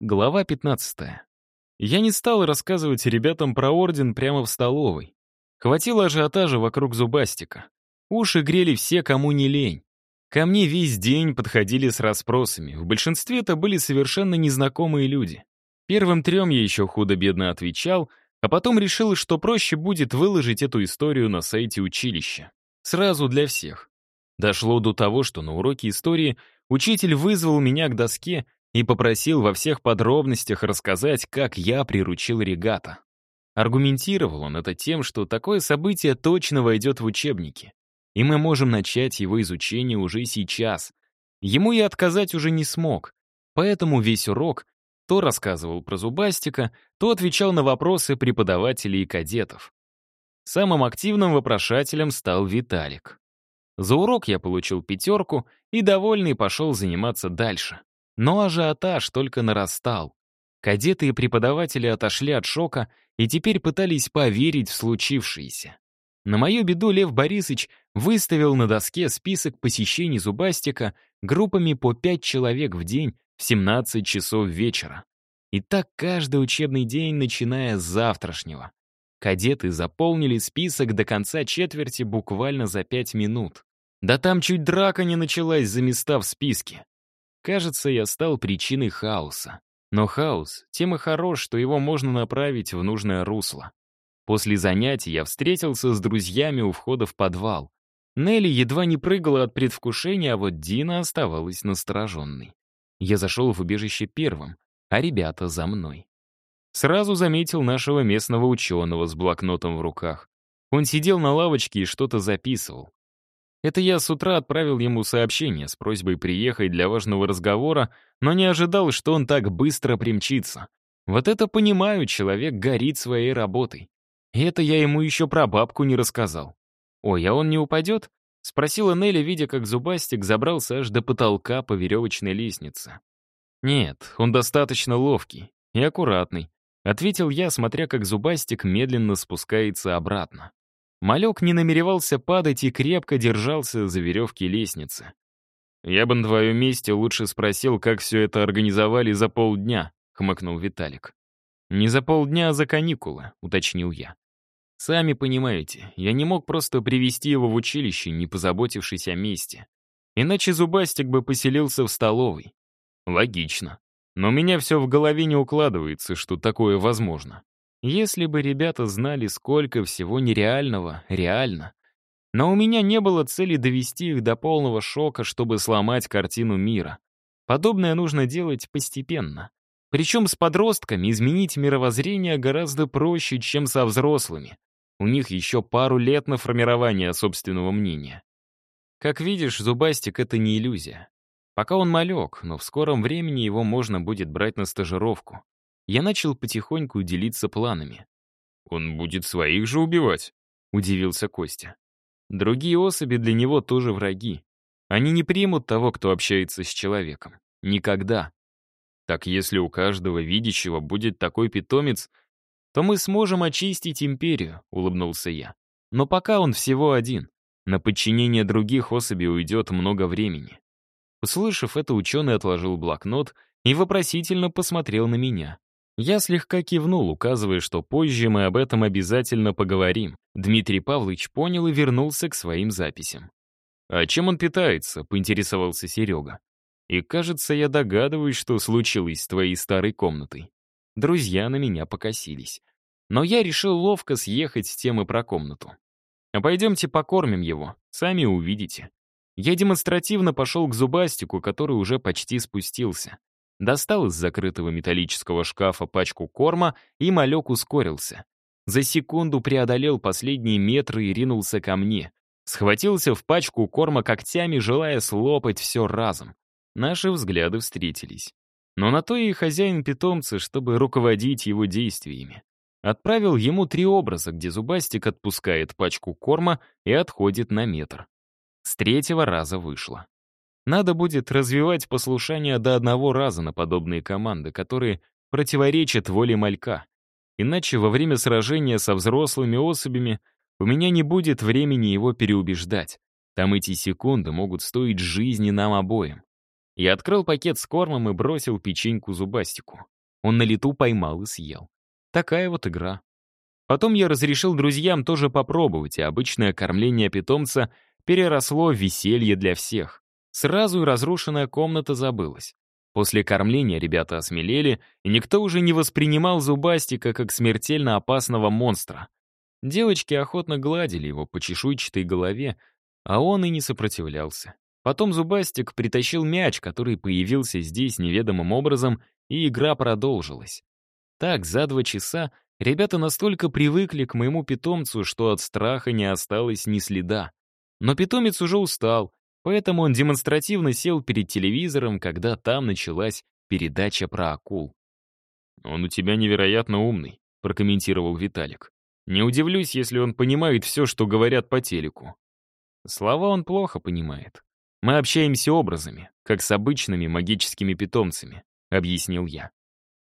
Глава 15. Я не стал рассказывать ребятам про орден прямо в столовой. Хватило ажиотажа вокруг зубастика. Уши грели все, кому не лень. Ко мне весь день подходили с расспросами. В большинстве это были совершенно незнакомые люди. Первым трем я еще худо-бедно отвечал, а потом решил, что проще будет выложить эту историю на сайте училища. Сразу для всех. Дошло до того, что на уроке истории учитель вызвал меня к доске и попросил во всех подробностях рассказать, как я приручил регата. Аргументировал он это тем, что такое событие точно войдет в учебники, и мы можем начать его изучение уже сейчас. Ему я отказать уже не смог, поэтому весь урок то рассказывал про зубастика, то отвечал на вопросы преподавателей и кадетов. Самым активным вопрошателем стал Виталик. За урок я получил пятерку и, довольный, пошел заниматься дальше. Но ажиотаж только нарастал. Кадеты и преподаватели отошли от шока и теперь пытались поверить в случившееся. На мою беду Лев Борисович выставил на доске список посещений Зубастика группами по 5 человек в день в 17 часов вечера. И так каждый учебный день, начиная с завтрашнего. Кадеты заполнили список до конца четверти буквально за 5 минут. Да там чуть драка не началась за места в списке. Кажется, я стал причиной хаоса. Но хаос тем и хорош, что его можно направить в нужное русло. После занятий я встретился с друзьями у входа в подвал. Нелли едва не прыгала от предвкушения, а вот Дина оставалась настороженной. Я зашел в убежище первым, а ребята за мной. Сразу заметил нашего местного ученого с блокнотом в руках. Он сидел на лавочке и что-то записывал. Это я с утра отправил ему сообщение с просьбой приехать для важного разговора, но не ожидал, что он так быстро примчится. Вот это понимаю, человек горит своей работой. И это я ему еще про бабку не рассказал. «Ой, а он не упадет?» — спросила Нелли, видя, как Зубастик забрался аж до потолка по веревочной лестнице. «Нет, он достаточно ловкий и аккуратный», — ответил я, смотря как Зубастик медленно спускается обратно. Малек не намеревался падать и крепко держался за веревки лестницы. «Я бы на твоем месте лучше спросил, как все это организовали за полдня», — хмыкнул Виталик. «Не за полдня, а за каникулы», — уточнил я. «Сами понимаете, я не мог просто привести его в училище, не позаботившись о месте. Иначе Зубастик бы поселился в столовой. Логично. Но у меня все в голове не укладывается, что такое возможно. Если бы ребята знали, сколько всего нереального, реально. Но у меня не было цели довести их до полного шока, чтобы сломать картину мира. Подобное нужно делать постепенно. Причем с подростками изменить мировоззрение гораздо проще, чем со взрослыми. У них еще пару лет на формирование собственного мнения. Как видишь, зубастик — это не иллюзия. Пока он малек, но в скором времени его можно будет брать на стажировку я начал потихоньку делиться планами. «Он будет своих же убивать?» — удивился Костя. «Другие особи для него тоже враги. Они не примут того, кто общается с человеком. Никогда. Так если у каждого видящего будет такой питомец, то мы сможем очистить империю», — улыбнулся я. «Но пока он всего один. На подчинение других особей уйдет много времени». Услышав это, ученый отложил блокнот и вопросительно посмотрел на меня. Я слегка кивнул, указывая, что позже мы об этом обязательно поговорим. Дмитрий Павлович понял и вернулся к своим записям. «А чем он питается?» — поинтересовался Серега. «И кажется, я догадываюсь, что случилось с твоей старой комнатой». Друзья на меня покосились. Но я решил ловко съехать с темы про комнату. «А пойдемте покормим его, сами увидите». Я демонстративно пошел к зубастику, который уже почти спустился. Достал из закрытого металлического шкафа пачку корма, и малек ускорился. За секунду преодолел последние метры и ринулся ко мне. Схватился в пачку корма когтями, желая слопать все разом. Наши взгляды встретились. Но на то и хозяин питомца, чтобы руководить его действиями. Отправил ему три образа, где зубастик отпускает пачку корма и отходит на метр. С третьего раза вышло. Надо будет развивать послушание до одного раза на подобные команды, которые противоречат воле малька. Иначе во время сражения со взрослыми особями у меня не будет времени его переубеждать. Там эти секунды могут стоить жизни нам обоим. Я открыл пакет с кормом и бросил печеньку зубастику. Он на лету поймал и съел. Такая вот игра. Потом я разрешил друзьям тоже попробовать, и обычное кормление питомца переросло в веселье для всех. Сразу и разрушенная комната забылась. После кормления ребята осмелели, и никто уже не воспринимал Зубастика как смертельно опасного монстра. Девочки охотно гладили его по чешуйчатой голове, а он и не сопротивлялся. Потом Зубастик притащил мяч, который появился здесь неведомым образом, и игра продолжилась. Так, за два часа ребята настолько привыкли к моему питомцу, что от страха не осталось ни следа. Но питомец уже устал, поэтому он демонстративно сел перед телевизором, когда там началась передача про акул. «Он у тебя невероятно умный», — прокомментировал Виталик. «Не удивлюсь, если он понимает все, что говорят по телеку». Слова он плохо понимает. Мы общаемся образами, как с обычными магическими питомцами, объяснил я.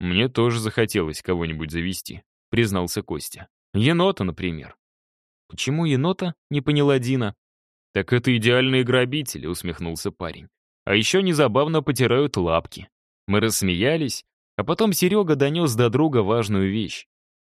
Мне тоже захотелось кого-нибудь завести, признался Костя. Енота, например. Почему енота? Не поняла Дина. Так это идеальные грабители, усмехнулся парень. А еще незабавно потирают лапки. Мы рассмеялись, а потом Серега донес до друга важную вещь.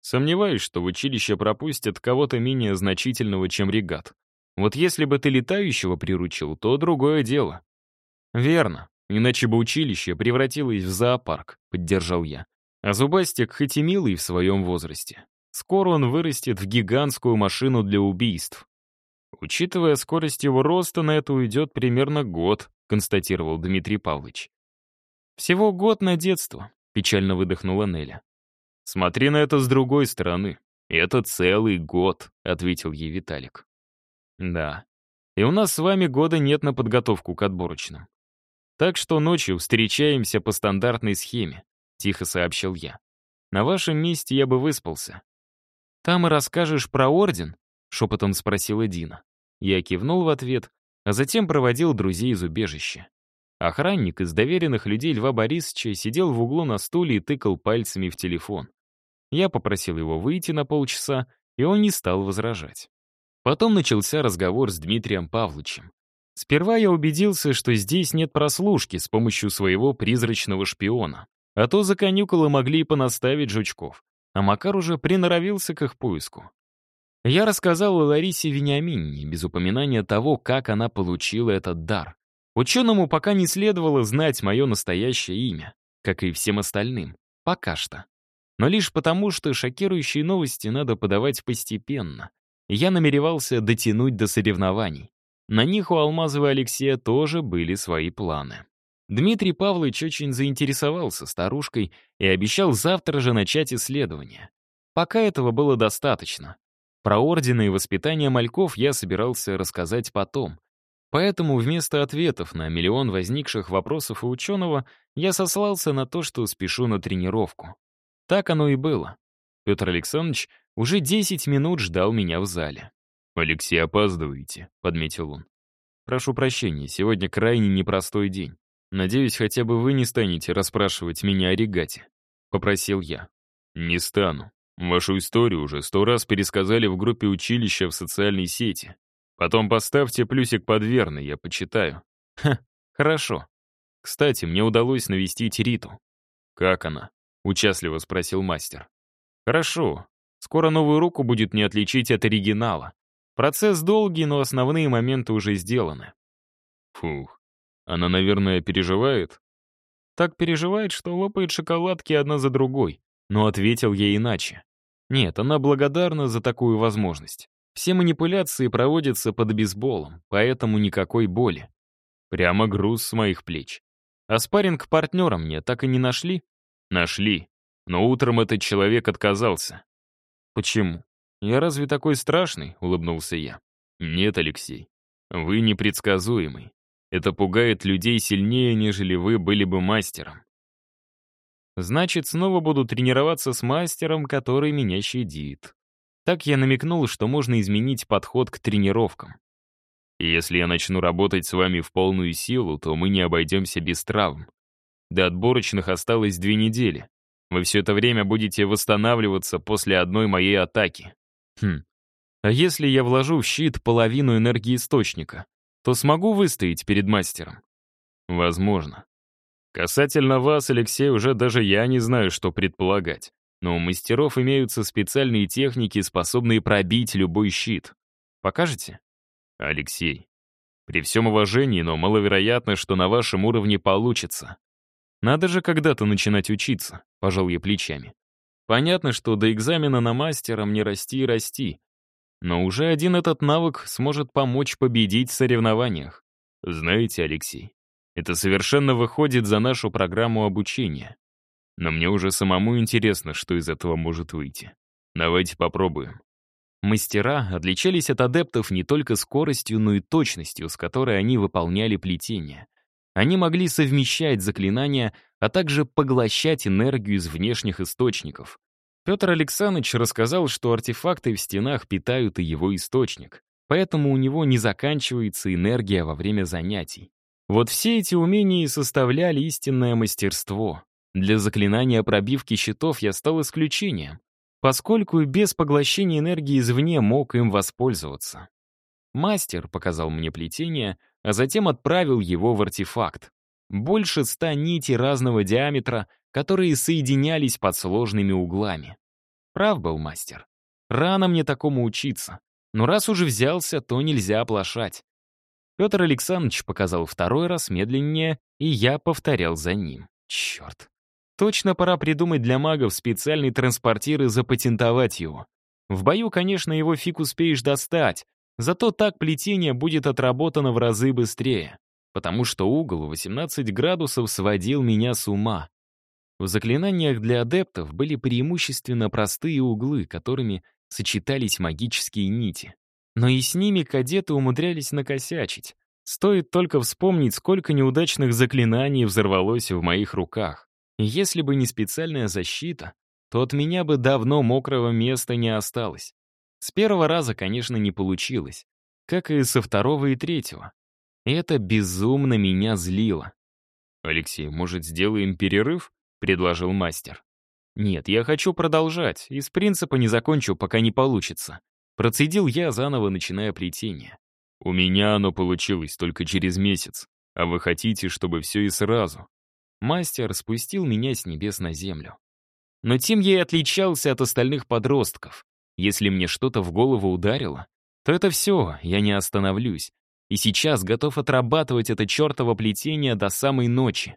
Сомневаюсь, что в училище пропустят кого-то менее значительного, чем регат. Вот если бы ты летающего приручил, то другое дело. Верно, иначе бы училище превратилось в зоопарк, поддержал я. А Зубастик хоть и милый в своем возрасте, скоро он вырастет в гигантскую машину для убийств. Учитывая скорость его роста, на это уйдет примерно год, констатировал Дмитрий Павлович. Всего год на детство, печально выдохнула Неля. Смотри на это с другой стороны. Это целый год, ответил ей Виталик. Да. И у нас с вами года нет на подготовку к отборочным. Так что ночью встречаемся по стандартной схеме, тихо сообщил я. На вашем месте я бы выспался. Там и расскажешь про орден? Шепотом спросила Дина. Я кивнул в ответ, а затем проводил друзей из убежища. Охранник из доверенных людей Льва Борисовича сидел в углу на стуле и тыкал пальцами в телефон. Я попросил его выйти на полчаса, и он не стал возражать. Потом начался разговор с Дмитрием Павловичем. Сперва я убедился, что здесь нет прослушки с помощью своего призрачного шпиона. А то за конюколы могли и понаставить жучков. А Макар уже приноровился к их поиску. Я рассказал о Ларисе Вениаминине, без упоминания того, как она получила этот дар. Ученому пока не следовало знать мое настоящее имя, как и всем остальным. Пока что. Но лишь потому, что шокирующие новости надо подавать постепенно, я намеревался дотянуть до соревнований. На них у Алмазова Алексея тоже были свои планы. Дмитрий Павлович очень заинтересовался старушкой и обещал завтра же начать исследование. Пока этого было достаточно. Про ордены и воспитание мальков я собирался рассказать потом. Поэтому вместо ответов на миллион возникших вопросов у ученого я сослался на то, что спешу на тренировку. Так оно и было. Петр Александрович уже 10 минут ждал меня в зале. «Алексей, опаздываете», — подметил он. «Прошу прощения, сегодня крайне непростой день. Надеюсь, хотя бы вы не станете расспрашивать меня о регате», — попросил я. «Не стану. Вашу историю уже сто раз пересказали в группе училища в социальной сети. Потом поставьте плюсик под верный, я почитаю». «Ха, хорошо. Кстати, мне удалось навестить Риту». «Как она?» — участливо спросил мастер. «Хорошо. Скоро новую руку будет не отличить от оригинала. Процесс долгий, но основные моменты уже сделаны. Фух, она, наверное, переживает? Так переживает, что лопает шоколадки одна за другой. Но ответил ей иначе. Нет, она благодарна за такую возможность. Все манипуляции проводятся под бейсболом, поэтому никакой боли. Прямо груз с моих плеч. А спарринг партнера мне так и не нашли? Нашли. Но утром этот человек отказался. «Почему? Я разве такой страшный?» — улыбнулся я. «Нет, Алексей. Вы непредсказуемый. Это пугает людей сильнее, нежели вы были бы мастером. Значит, снова буду тренироваться с мастером, который меня щадит. Так я намекнул, что можно изменить подход к тренировкам. Если я начну работать с вами в полную силу, то мы не обойдемся без травм. До отборочных осталось две недели. Вы все это время будете восстанавливаться после одной моей атаки. Хм. А если я вложу в щит половину энергии источника, то смогу выстоять перед мастером? Возможно. Касательно вас, Алексей, уже даже я не знаю, что предполагать. Но у мастеров имеются специальные техники, способные пробить любой щит. Покажете? Алексей. При всем уважении, но маловероятно, что на вашем уровне получится. Надо же когда-то начинать учиться, пожал я плечами. Понятно, что до экзамена на мастера мне расти и расти. Но уже один этот навык сможет помочь победить в соревнованиях. Знаете, Алексей, это совершенно выходит за нашу программу обучения. Но мне уже самому интересно, что из этого может выйти. Давайте попробуем. Мастера отличались от адептов не только скоростью, но и точностью, с которой они выполняли плетение. Они могли совмещать заклинания, а также поглощать энергию из внешних источников. Петр Александрович рассказал, что артефакты в стенах питают и его источник, поэтому у него не заканчивается энергия во время занятий. Вот все эти умения и составляли истинное мастерство. Для заклинания пробивки щитов я стал исключением, поскольку без поглощения энергии извне мог им воспользоваться. Мастер показал мне плетение, а затем отправил его в артефакт. Больше ста нитей разного диаметра, которые соединялись под сложными углами. Прав был мастер. Рано мне такому учиться. Но раз уже взялся, то нельзя оплошать. Петр Александрович показал второй раз медленнее, и я повторял за ним. Черт. Точно пора придумать для магов специальный транспортир и запатентовать его. В бою, конечно, его фиг успеешь достать, зато так плетение будет отработано в разы быстрее, потому что угол 18 градусов сводил меня с ума. В заклинаниях для адептов были преимущественно простые углы, которыми сочетались магические нити. Но и с ними кадеты умудрялись накосячить. Стоит только вспомнить, сколько неудачных заклинаний взорвалось в моих руках. Если бы не специальная защита, то от меня бы давно мокрого места не осталось. С первого раза, конечно, не получилось, как и со второго и третьего. Это безумно меня злило. «Алексей, может, сделаем перерыв?» — предложил мастер. «Нет, я хочу продолжать, из принципа не закончу, пока не получится. Процедил я, заново начиная плетение. «У меня оно получилось только через месяц, а вы хотите, чтобы все и сразу». Мастер спустил меня с небес на землю. Но тем я и отличался от остальных подростков. Если мне что-то в голову ударило, то это все, я не остановлюсь. И сейчас готов отрабатывать это чертово плетение до самой ночи.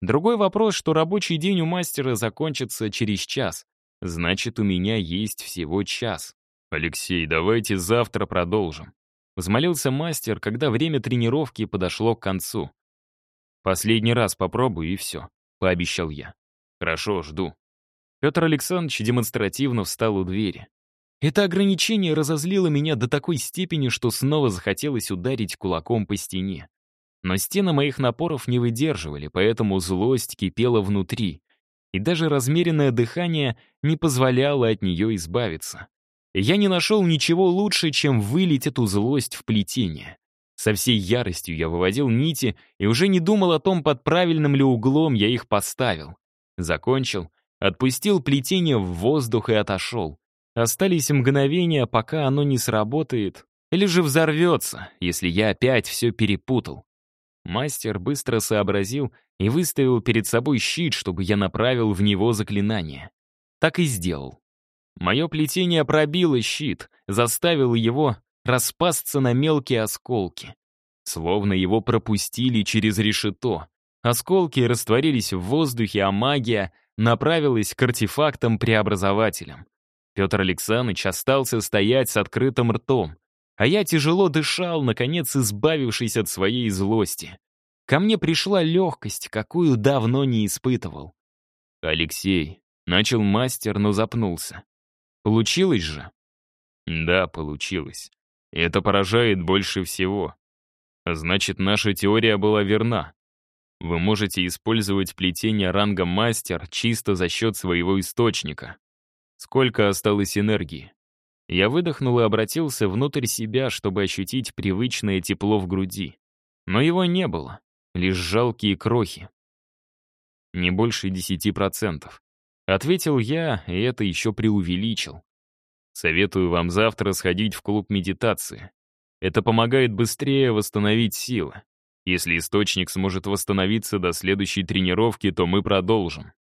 Другой вопрос, что рабочий день у мастера закончится через час. Значит, у меня есть всего час. «Алексей, давайте завтра продолжим», — взмолился мастер, когда время тренировки подошло к концу. «Последний раз попробую, и все», — пообещал я. «Хорошо, жду». Петр Александрович демонстративно встал у двери. Это ограничение разозлило меня до такой степени, что снова захотелось ударить кулаком по стене. Но стены моих напоров не выдерживали, поэтому злость кипела внутри, и даже размеренное дыхание не позволяло от нее избавиться я не нашел ничего лучше, чем вылить эту злость в плетение. Со всей яростью я выводил нити и уже не думал о том, под правильным ли углом я их поставил. Закончил, отпустил плетение в воздух и отошел. Остались мгновения, пока оно не сработает, или же взорвется, если я опять все перепутал. Мастер быстро сообразил и выставил перед собой щит, чтобы я направил в него заклинание. Так и сделал. Мое плетение пробило щит, заставило его распасться на мелкие осколки. Словно его пропустили через решето. Осколки растворились в воздухе, а магия направилась к артефактам-преобразователям. Петр Александрович остался стоять с открытым ртом, а я тяжело дышал, наконец избавившись от своей злости. Ко мне пришла легкость, какую давно не испытывал. «Алексей», — начал мастер, но запнулся. Получилось же? Да, получилось. И это поражает больше всего. Значит, наша теория была верна. Вы можете использовать плетение ранга мастер чисто за счет своего источника. Сколько осталось энергии? Я выдохнул и обратился внутрь себя, чтобы ощутить привычное тепло в груди. Но его не было, лишь жалкие крохи. Не больше десяти процентов. Ответил я, и это еще преувеличил. Советую вам завтра сходить в клуб медитации. Это помогает быстрее восстановить силы. Если источник сможет восстановиться до следующей тренировки, то мы продолжим.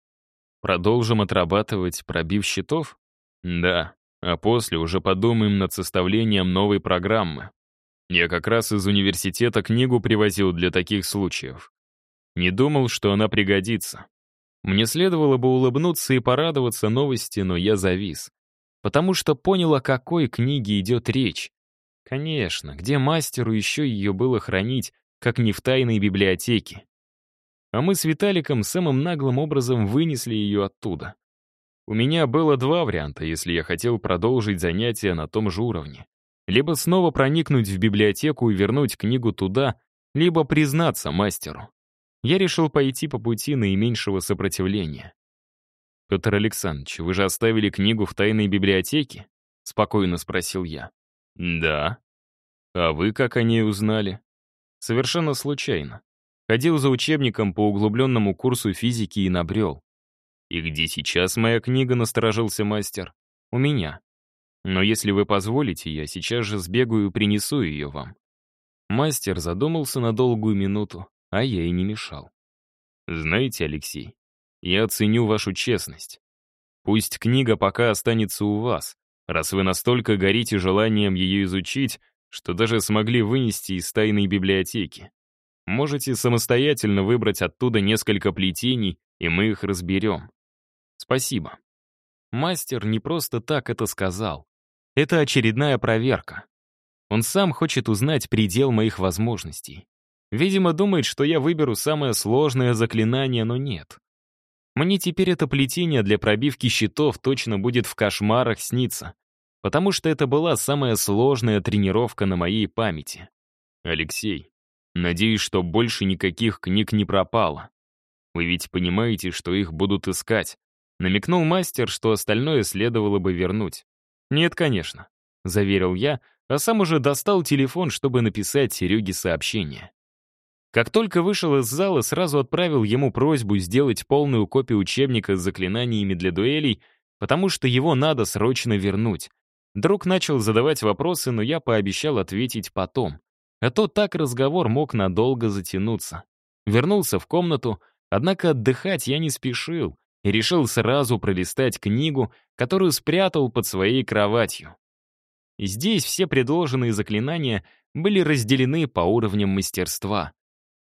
Продолжим отрабатывать, пробив счетов? Да, а после уже подумаем над составлением новой программы. Я как раз из университета книгу привозил для таких случаев. Не думал, что она пригодится. Мне следовало бы улыбнуться и порадоваться новости, но я завис. Потому что понял, о какой книге идет речь. Конечно, где мастеру еще ее было хранить, как не в тайной библиотеке. А мы с Виталиком самым наглым образом вынесли ее оттуда. У меня было два варианта, если я хотел продолжить занятия на том же уровне. Либо снова проникнуть в библиотеку и вернуть книгу туда, либо признаться мастеру. Я решил пойти по пути наименьшего сопротивления. «Петр Александрович, вы же оставили книгу в тайной библиотеке?» — спокойно спросил я. «Да». «А вы как о ней узнали?» «Совершенно случайно. Ходил за учебником по углубленному курсу физики и набрел. «И где сейчас моя книга?» — насторожился мастер. «У меня. Но если вы позволите, я сейчас же сбегаю и принесу ее вам». Мастер задумался на долгую минуту, а я и не мешал. «Знаете, Алексей, я ценю вашу честность. Пусть книга пока останется у вас, раз вы настолько горите желанием ее изучить, что даже смогли вынести из тайной библиотеки. Можете самостоятельно выбрать оттуда несколько плетений, и мы их разберем. Спасибо. Мастер не просто так это сказал. Это очередная проверка. Он сам хочет узнать предел моих возможностей. Видимо, думает, что я выберу самое сложное заклинание, но нет. Мне теперь это плетение для пробивки щитов точно будет в кошмарах сниться, потому что это была самая сложная тренировка на моей памяти. Алексей, надеюсь, что больше никаких книг не пропало. Вы ведь понимаете, что их будут искать. Намекнул мастер, что остальное следовало бы вернуть. «Нет, конечно», — заверил я, а сам уже достал телефон, чтобы написать Сереге сообщение. Как только вышел из зала, сразу отправил ему просьбу сделать полную копию учебника с заклинаниями для дуэлей, потому что его надо срочно вернуть. Друг начал задавать вопросы, но я пообещал ответить потом. А то так разговор мог надолго затянуться. Вернулся в комнату, однако отдыхать я не спешил, и решил сразу пролистать книгу, которую спрятал под своей кроватью. Здесь все предложенные заклинания были разделены по уровням мастерства.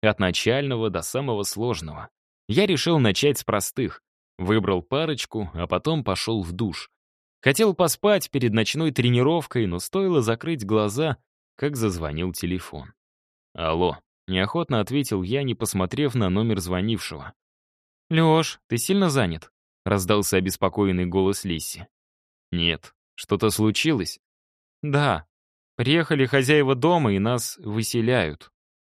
От начального до самого сложного. Я решил начать с простых. Выбрал парочку, а потом пошел в душ. Хотел поспать перед ночной тренировкой, но стоило закрыть глаза, как зазвонил телефон. «Алло», — неохотно ответил я, не посмотрев на номер звонившего. «Лёш, ты сильно занят?» — раздался обеспокоенный голос Лисси. «Нет. Что-то случилось?» «Да. Приехали хозяева дома и нас выселяют».